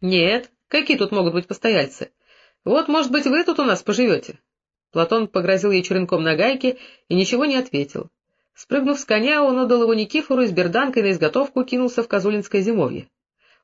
— Нет, какие тут могут быть постояльцы? Вот, может быть, вы тут у нас поживете? Платон погрозил ей черенком на гайке и ничего не ответил. Спрыгнув с коня, он отдал его Никифору и с берданкой на изготовку кинулся в Козулинское зимовье.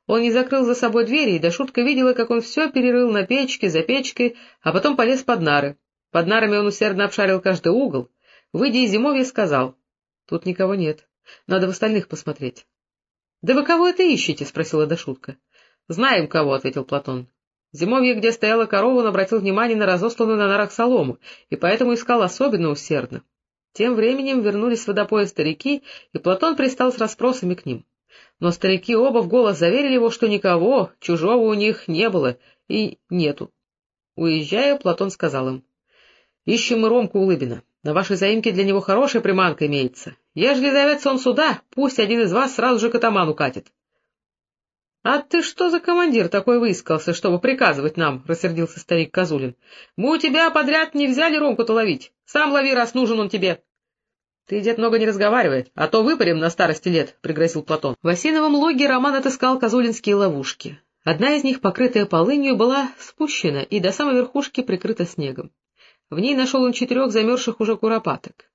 Он не закрыл за собой двери, и Дашутка видела, как он все перерыл на печке, за печкой, а потом полез под нары. Под нарами он усердно обшарил каждый угол. Выйдя из зимовья, сказал, — Тут никого нет. Надо в остальных посмотреть. — Да вы кого это ищете? — спросила Дашутка. — Знаем кого, — ответил Платон. Зимовье, где стояла корова, он обратил внимание на разосланную на нарах солому, и поэтому искал особенно усердно. Тем временем вернулись в водопоя старики, и Платон пристал с расспросами к ним. Но старики оба в голос заверили его, что никого, чужого у них не было и нету. Уезжая, Платон сказал им, — Ищем мы Ромку Улыбина. На вашей заимке для него хорошая приманка имеется. Ежели зовется он сюда, пусть один из вас сразу же к атаману катит. — А ты что за командир такой выискался, чтобы приказывать нам? — рассердился старик Козулин. — Мы у тебя подряд не взяли Ромку-то ловить. Сам лови, раз нужен он тебе. — Ты, дед, много не разговаривай, а то выпарим на старости лет, — пригрозил Платон. В осиновом логе Роман отыскал козулинские ловушки. Одна из них, покрытая полынью, была спущена и до самой верхушки прикрыта снегом. В ней нашел он четырех замерзших уже куропаток.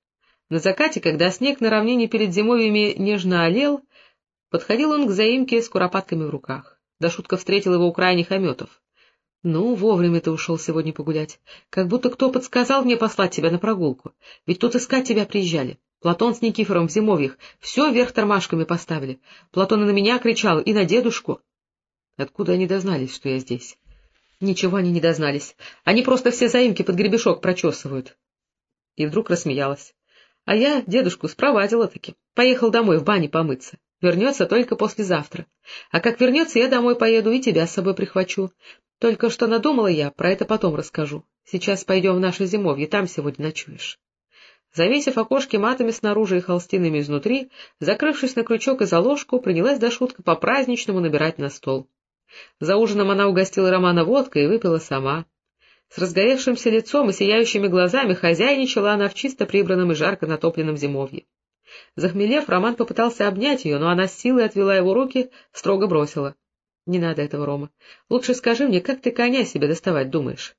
На закате, когда снег на равнине перед зимовьями нежно олел, подходил он к заимке с куропатками в руках. Дашутка встретил его у крайних ометов. — Ну, вовремя ты ушел сегодня погулять. Как будто кто подсказал мне послать тебя на прогулку. Ведь тут искать тебя приезжали. Платон с Никифором в зимовьях все вверх тормашками поставили. Платон и на меня кричал, и на дедушку. Откуда они дознались, что я здесь? Ничего они не дознались. Они просто все заимки под гребешок прочесывают. И вдруг рассмеялась. А я дедушку спровадила-таки. Поехал домой в бане помыться. Вернется только послезавтра. А как вернется, я домой поеду и тебя с собой прихвачу. Только что надумала я, про это потом расскажу. Сейчас пойдем в наше зимовье, там сегодня ночуешь. Завесив окошки матами снаружи и холстинами изнутри, закрывшись на крючок и заложку, принялась до шутка по-праздничному набирать на стол. За ужином она угостила Романа водкой и выпила сама. С разгоревшимся лицом и сияющими глазами хозяйничала она в чисто прибранном и жарко натопленном зимовье. Захмелев, Роман попытался обнять ее, но она с силой отвела его руки, строго бросила. — Не надо этого, Рома. Лучше скажи мне, как ты коня себе доставать думаешь?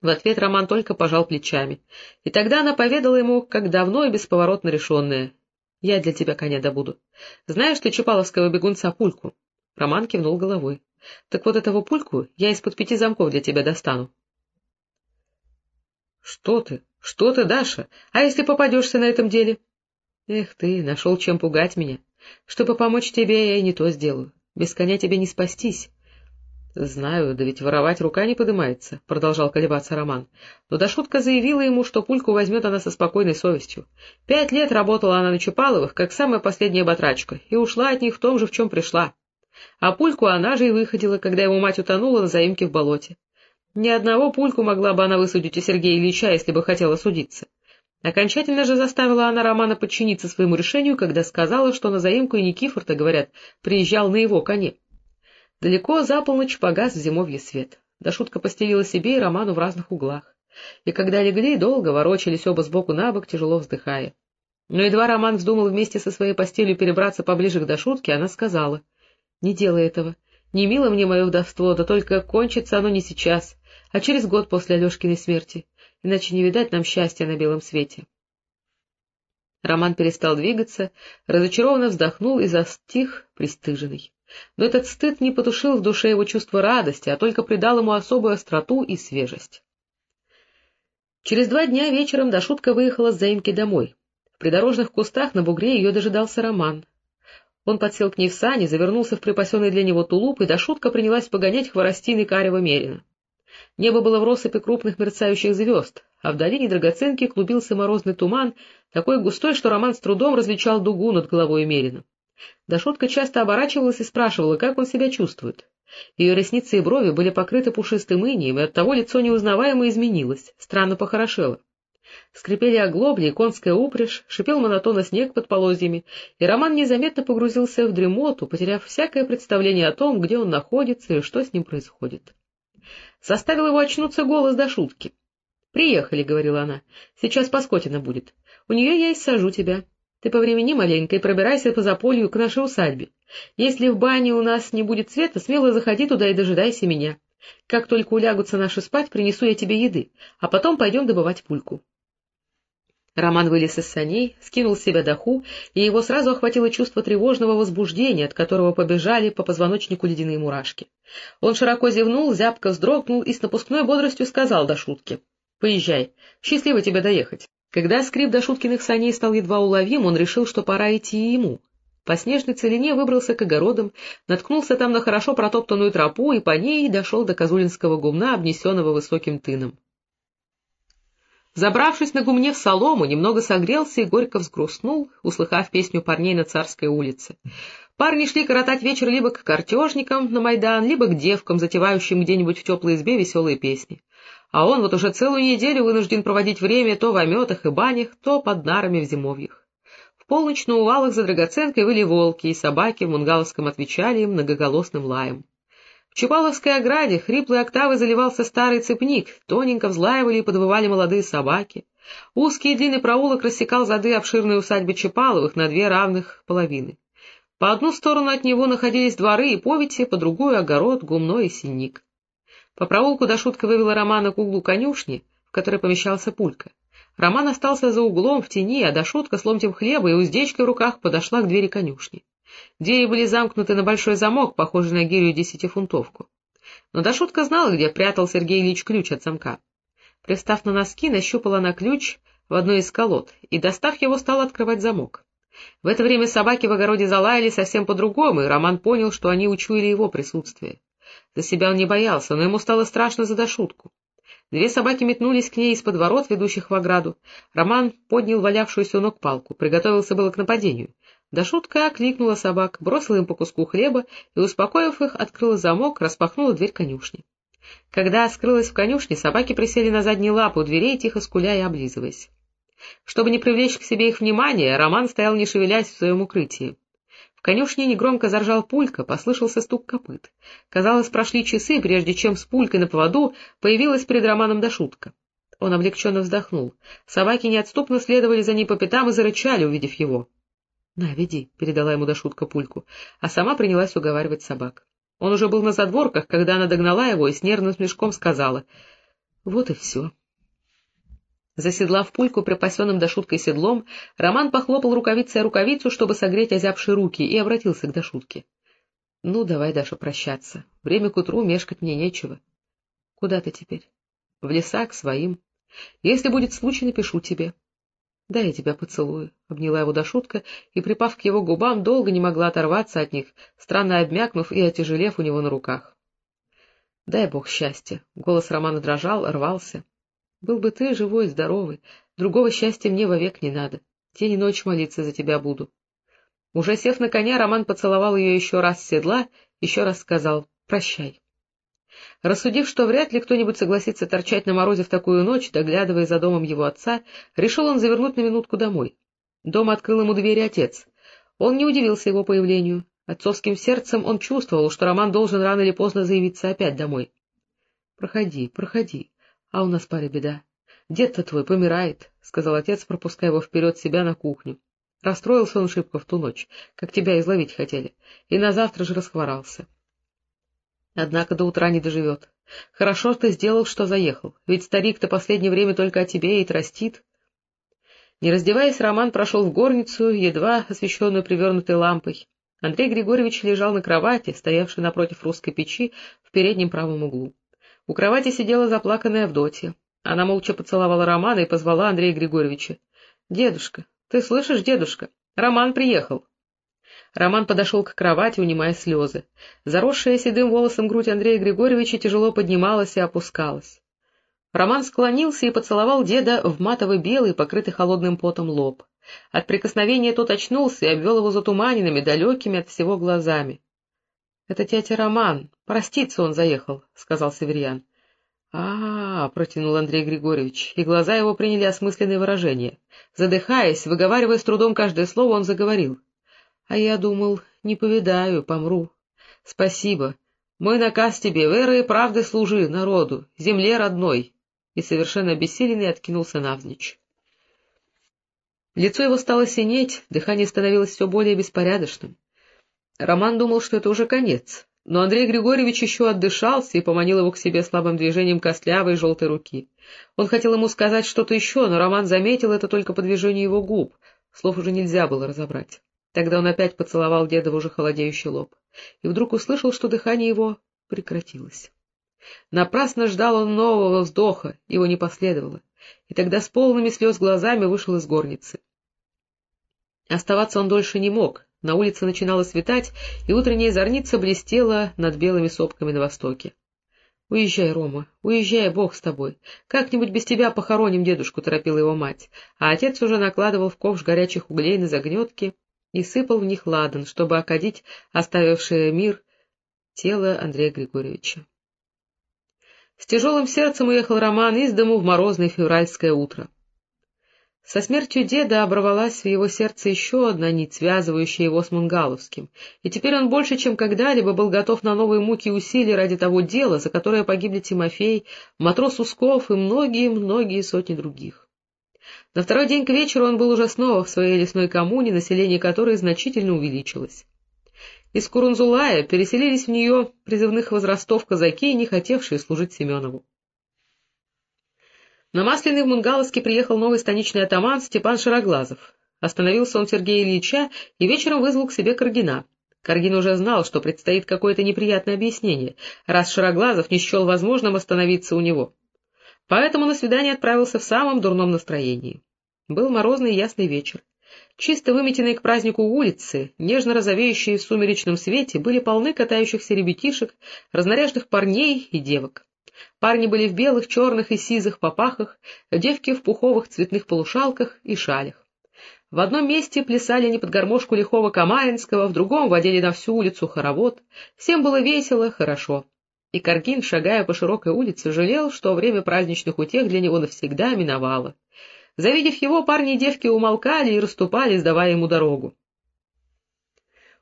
В ответ Роман только пожал плечами, и тогда она поведала ему, как давно и бесповоротно решенное. — Я для тебя коня добуду. Знаешь ты Чапаловского бегунца Пульку? Роман кивнул головой. — Так вот этого пульку я из-под пяти замков для тебя достану. — Что ты? Что ты, Даша? А если попадешься на этом деле? — Эх ты, нашел чем пугать меня. Чтобы помочь тебе, я и не то сделаю. Без коня тебе не спастись. — Знаю, да ведь воровать рука не подымается, — продолжал колебаться Роман. Но Дашутка заявила ему, что пульку возьмет она со спокойной совестью. Пять лет работала она на Чапаловых, как самая последняя батрачка, и ушла от них в том же, в чем пришла. А пульку она же и выходила, когда его мать утонула на заимке в болоте. Ни одного пульку могла бы она высудить у Сергея Ильича, если бы хотела судиться. Окончательно же заставила она Романа подчиниться своему решению, когда сказала, что на заимку и Никифор-то, говорят, приезжал на его коне. Далеко за полночь погас в зимовье свет. Да шутка постелила себе и Роману в разных углах. И когда легли, долго ворочались оба сбоку на бок, тяжело вздыхая. Но едва Роман вздумал вместе со своей постелью перебраться поближе к Дашутке, она сказала —— Не делай этого. Не мило мне мое вдовство, да только кончится оно не сейчас, а через год после Алешкиной смерти, иначе не видать нам счастья на белом свете. Роман перестал двигаться, разочарованно вздохнул и застих, пристыженный. Но этот стыд не потушил в душе его чувство радости, а только придал ему особую остроту и свежесть. Через два дня вечером Дашутка выехала с заимки домой. В придорожных кустах на бугре ее дожидался Роман. Он подсел к ней в сани, завернулся в припасенный для него тулуп, и до шутка принялась погонять хворостины карева мерина. Небо было в россыпи крупных мерцающих звезд, а в долине драгоценки клубился морозный туман, такой густой, что Роман с трудом различал дугу над головой Мерина. Дашутка часто оборачивалась и спрашивала, как он себя чувствует. Ее ресницы и брови были покрыты пушистым инием, и оттого лицо неузнаваемо изменилось, странно похорошело. Скрипели оглобли и конская упряжь, шипел монотонно снег под полозьями, и Роман незаметно погрузился в дремоту, потеряв всякое представление о том, где он находится и что с ним происходит. Заставил его очнуться голос до шутки. — Приехали, — говорила она, — сейчас Паскотина будет. У нее я и сажу тебя. Ты повремени маленько и пробирайся по заполью к нашей усадьбе. Если в бане у нас не будет света, смело заходи туда и дожидайся меня. Как только улягутся наши спать, принесу я тебе еды, а потом пойдем добывать пульку. Роман вылез из саней, скинул с себя доху, и его сразу охватило чувство тревожного возбуждения, от которого побежали по позвоночнику ледяные мурашки. Он широко зевнул, зябко вздрогнул и с напускной бодростью сказал до шутки. — Поезжай, счастливо тебе доехать. Когда скрип до шуткиных саней стал едва уловим, он решил, что пора идти и ему. По снежной целине выбрался к огородам, наткнулся там на хорошо протоптанную тропу и по ней дошел до Козулинского гумна, обнесенного высоким тыном. Забравшись на гумне в солому, немного согрелся и горько взгрустнул, услыхав песню парней на Царской улице. Парни шли коротать вечер либо к картежникам на Майдан, либо к девкам, затевающим где-нибудь в теплой избе веселые песни а он вот уже целую неделю вынужден проводить время то в ометах и банях, то под нарами в зимовьях. В полночь на увалах за драгоценкой выли волки, и собаки в Мунгаловском отвечали многоголосным лаем. В Чупаловской ограде хриплой октавой заливался старый цепник, тоненько взлаивали и подвывали молодые собаки. Узкий и длинный проулок рассекал зады обширной усадьбы Чапаловых на две равных половины. По одну сторону от него находились дворы и повити, по другую — огород, гумно и синник. По проулку Дашутка вывела Романа к углу конюшни, в которой помещался пулька. Роман остался за углом в тени, а Дашутка с ломтем хлеба и уздечкой в руках подошла к двери конюшни. Двери были замкнуты на большой замок, похожий на гирю десятифунтовку. Но Дашутка знала, где прятал Сергей Ильич ключ от замка. Пристав на носки, нащупала на ключ в одной из колод и, достав его, стала открывать замок. В это время собаки в огороде залаяли совсем по-другому, и Роман понял, что они учуяли его присутствие. За себя он не боялся, но ему стало страшно за дошутку. Две собаки метнулись к ней из-под ворот, ведущих в ограду. Роман поднял валявшуюся у ног палку, приготовился было к нападению. Дошутка окликнула собак, бросила им по куску хлеба и, успокоив их, открыла замок, распахнула дверь конюшни. Когда скрылась в конюшне, собаки присели на задние лапы у дверей, тихо скуля и облизываясь. Чтобы не привлечь к себе их внимание, Роман стоял не шевелясь в своем укрытии конюшне негромко заржал пулька, послышался стук копыт. Казалось, прошли часы, прежде чем с пулькой на поводу появилась перед Романом Дашутка. Он облегченно вздохнул. Собаки неотступно следовали за ним по пятам и зарычали, увидев его. — На, веди, — передала ему Дашутка пульку, а сама принялась уговаривать собак. Он уже был на задворках, когда она догнала его и с нервным смешком сказала. — Вот и все. Заседлав пульку припасенным до шуткой седлом, Роман похлопал рукавицей о рукавицу, чтобы согреть озябшие руки, и обратился к Дашутке. — Ну, давай, Даша, прощаться. Время к утру мешкать мне нечего. — Куда ты теперь? — В леса, к своим. Если будет случай, напишу тебе. — Да, я тебя поцелую, — обняла его Дашутка, и, припав к его губам, долго не могла оторваться от них, странно обмякнув и отяжелев у него на руках. — Дай бог счастья! — голос Романа дрожал, рвался. Был бы ты живой, здоровый, другого счастья мне вовек не надо. День и ночь молиться за тебя буду. Уже сев на коня, Роман поцеловал ее еще раз с седла, еще раз сказал «прощай». Рассудив, что вряд ли кто-нибудь согласится торчать на морозе в такую ночь, доглядывая за домом его отца, решил он завернуть на минутку домой. Дома открыл ему двери отец. Он не удивился его появлению. Отцовским сердцем он чувствовал, что Роман должен рано или поздно заявиться опять домой. — Проходи, проходи, а у нас паре беда. Дед-то твой помирает, — сказал отец, пропуская его вперед себя на кухню. Расстроился он шибко в ту ночь, как тебя изловить хотели, и на завтра же расхворался. Однако до утра не доживет. Хорошо ты сделал, что заехал, ведь старик-то последнее время только о тебе и тростит. Не раздеваясь, Роман прошел в горницу, едва освещенную привернутой лампой. Андрей Григорьевич лежал на кровати, стоявшей напротив русской печи в переднем правом углу. У кровати сидела заплаканная Авдотья. Она молча поцеловала Романа и позвала Андрея Григорьевича. — Дедушка, ты слышишь, дедушка? Роман приехал. Роман подошел к кровати, унимая слезы. Заросшая седым волосом грудь Андрея Григорьевича тяжело поднималась и опускалась. Роман склонился и поцеловал деда в матовый белый, покрытый холодным потом лоб. От прикосновения тот очнулся и обвел его затуманенными, далекими от всего глазами. — Это тетя Роман. Проститься он заехал, — сказал Северьян. А — -а, протянул Андрей Григорьевич, и глаза его приняли осмысленное выражение. Задыхаясь, выговаривая с трудом каждое слово, он заговорил. — А я думал, не повидаю, помру. — Спасибо. Мой наказ тебе, верой и правдой служи народу, земле родной. И совершенно обессиленный откинулся навзничь. Лицо его стало синеть, дыхание становилось все более беспорядочным. Роман думал, что это уже конец, но Андрей Григорьевич еще отдышался и поманил его к себе слабым движением костлявой желтой руки. Он хотел ему сказать что-то еще, но Роман заметил это только по движению его губ, слов уже нельзя было разобрать. Тогда он опять поцеловал деда в уже холодеющий лоб, и вдруг услышал, что дыхание его прекратилось. Напрасно ждал он нового вздоха, его не последовало, и тогда с полными слез глазами вышел из горницы. Оставаться он дольше не мог, на улице начинало светать, и утренняя зорница блестела над белыми сопками на востоке. — Уезжай, Рома, уезжай, Бог с тобой. Как-нибудь без тебя похороним дедушку, — торопила его мать, а отец уже накладывал в ковш горячих углей на загнетки и сыпал в них ладан, чтобы окадить оставившее мир тело Андрея Григорьевича. С тяжелым сердцем уехал Роман из дому в морозное февральское утро. Со смертью деда оборвалась в его сердце еще одна нить, связывающая его с Мунгаловским, и теперь он больше, чем когда-либо, был готов на новые муки и усилия ради того дела, за которое погибли Тимофей, матрос Усков и многие-многие сотни других. На второй день к вечеру он был уже снова в своей лесной коммуне, население которой значительно увеличилось. Из Курунзулая переселились в нее призывных возрастов казаки, не хотевшие служить Семенову. На Масляный в Мунгаловске приехал новый станичный атаман Степан Широглазов. Остановился он Сергея Ильича и вечером вызвал к себе Каргина. Каргин уже знал, что предстоит какое-то неприятное объяснение, раз Широглазов не счел возможным остановиться у него. Поэтому на свидание отправился в самом дурном настроении. Был морозный ясный вечер. Чисто выметенные к празднику улицы, нежно розовеющие в сумеречном свете, были полны катающихся ребятишек, разнаряженных парней и девок. Парни были в белых, черных и сизых попахах, девки в пуховых цветных полушалках и шалях. В одном месте плясали они под гармошку лихого Камаинского, в другом водили на всю улицу хоровод. Всем было весело, хорошо. И Каргин, шагая по широкой улице, жалел, что время праздничных утех для него навсегда миновало. Завидев его, парни и девки умолкали и расступались, давая ему дорогу.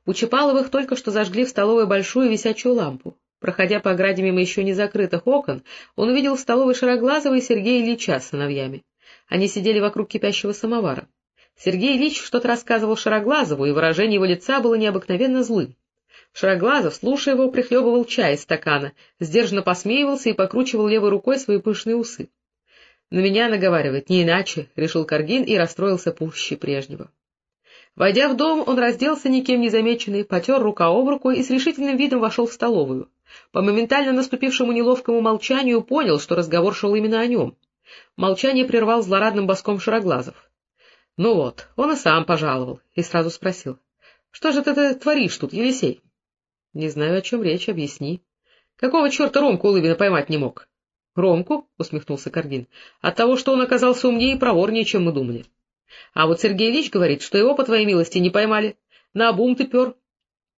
У Чапаловых только что зажгли в столовой большую висячую лампу. Проходя по ограде мимо еще не закрытых окон, он увидел в столовой Шароглазова и Сергея Ильича с сыновьями. Они сидели вокруг кипящего самовара. Сергей Ильич что-то рассказывал Шароглазову, и выражение его лица было необыкновенно злым. Шароглазов, слушая его, прихлебывал чай из стакана, сдержанно посмеивался и покручивал левой рукой свои пышные усы. — На меня наговаривает, не иначе, — решил Каргин и расстроился пуще прежнего. Войдя в дом, он разделся никем не замеченный, потер рука об руку и с решительным видом вошел в столовую. По моментально наступившему неловкому молчанию понял, что разговор шел именно о нем. Молчание прервал злорадным боском Шароглазов. — Ну вот, он и сам пожаловал, и сразу спросил. — Что же ты творишь тут, Елисей? — Не знаю, о чем речь, объясни. — Какого черта Ромку Улыбина поймать не мог? — Ромку? — усмехнулся Каргин. — От того, что он оказался умнее и проворнее, чем мы думали. А вот Сергей Ильич говорит, что его, по твоей милости, не поймали. На обум ты пер.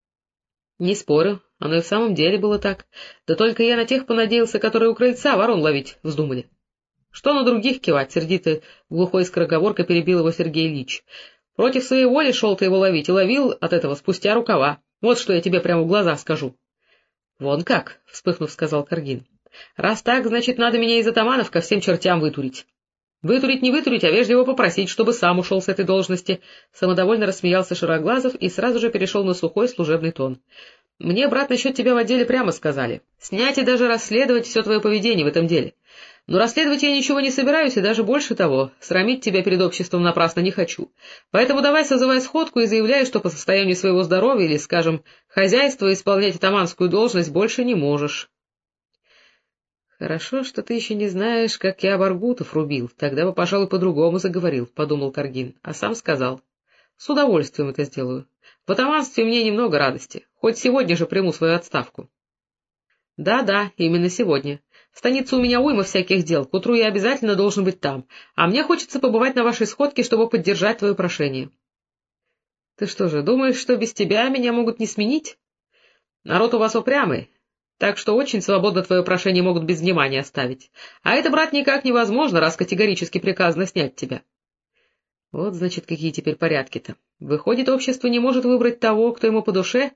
— Не спорю, оно и в самом деле было так. Да только я на тех понадеялся, которые у крыльца ворон ловить вздумали. — Что на других кивать? — сердито глухой скороговоркой перебил его Сергей Ильич. — Против своей воли шел ты его ловить и ловил от этого спустя рукава. Вот что я тебе прямо в глаза скажу. — Вон как, — вспыхнув, сказал Каргин. — Раз так, значит, надо меня из атаманов ко всем чертям вытурить. Вытурить не вытурить, а вежливо попросить, чтобы сам ушел с этой должности. Самодовольно рассмеялся Широглазов и сразу же перешел на сухой служебный тон. — Мне, брат, насчет тебя в отделе прямо сказали. Снять и даже расследовать все твое поведение в этом деле. Но расследовать я ничего не собираюсь, и даже больше того, срамить тебя перед обществом напрасно не хочу. Поэтому давай созывай сходку и заявляй, что по состоянию своего здоровья или, скажем, хозяйства исполнять атаманскую должность больше не можешь. — Хорошо, что ты еще не знаешь, как я Баргутов рубил, тогда бы, пожалуй, по-другому заговорил, — подумал Каргин, а сам сказал. — С удовольствием это сделаю. В атаманстве мне немного радости, хоть сегодня же приму свою отставку. Да, — Да-да, именно сегодня. Станице у меня уйма всяких дел, к утру я обязательно должен быть там, а мне хочется побывать на вашей сходке, чтобы поддержать твое прошение. — Ты что же, думаешь, что без тебя меня могут не сменить? Народ у вас упрямый, так что очень свободно твое прошение могут без внимания оставить. А это, брат, никак невозможно, раз категорически приказано снять тебя. Вот, значит, какие теперь порядки-то. Выходит, общество не может выбрать того, кто ему по душе?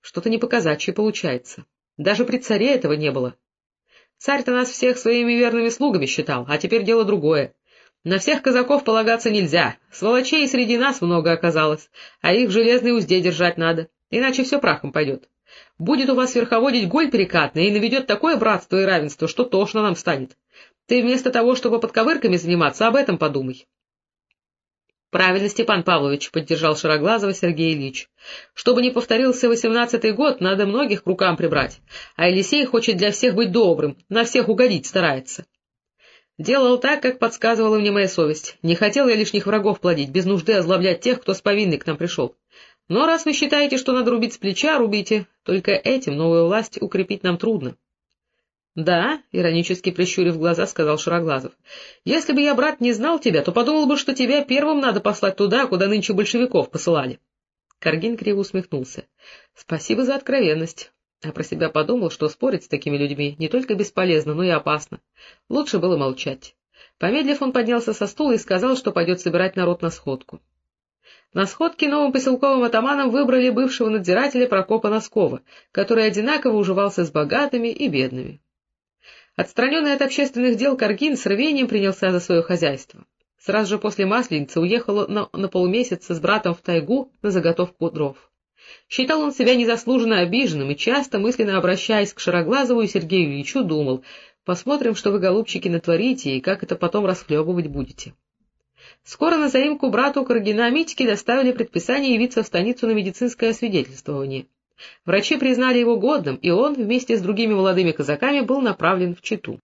Что-то не показачье получается. Даже при царе этого не было. Царь-то нас всех своими верными слугами считал, а теперь дело другое. На всех казаков полагаться нельзя, сволочей среди нас много оказалось, а их в железной узде держать надо, иначе все прахом пойдет. Будет у вас верховодить голь перекатная и наведет такое братство и равенство, что тошно нам станет. Ты вместо того, чтобы подковырками заниматься, об этом подумай. — Правильно, Степан Павлович, — поддержал Шароглазова Сергей Ильич. — Чтобы не повторился восемнадцатый год, надо многих к рукам прибрать, а Елисей хочет для всех быть добрым, на всех угодить старается. Делал так, как подсказывала мне моя совесть. Не хотел я лишних врагов плодить, без нужды озлоблять тех, кто с повинной к нам пришел. Но раз вы считаете, что надо рубить с плеча, рубите. Только этим новую власть укрепить нам трудно. — Да, — иронически прищурив глаза, сказал Шароглазов. — Если бы я, брат, не знал тебя, то подумал бы, что тебя первым надо послать туда, куда нынче большевиков посылали. Каргин криво усмехнулся. — Спасибо за откровенность. А про себя подумал, что спорить с такими людьми не только бесполезно, но и опасно. Лучше было молчать. Помедлив, он поднялся со стула и сказал, что пойдет собирать народ на сходку. На сходке новым поселковым атаманом выбрали бывшего надзирателя Прокопа Носкова, который одинаково уживался с богатыми и бедными. Отстраненный от общественных дел Каргин с рвением принялся за свое хозяйство. Сразу же после Масленицы уехал на, на полмесяца с братом в тайгу на заготовку дров. Считал он себя незаслуженно обиженным и часто, мысленно обращаясь к Шароглазову и Сергею Ильичу, думал, посмотрим, что вы, голубчики, натворите и как это потом расхлебывать будете. Скоро на заимку брату Каргина Митьке доставили предписание явиться в станицу на медицинское освидетельствование. Врачи признали его годным, и он вместе с другими молодыми казаками был направлен в Читу.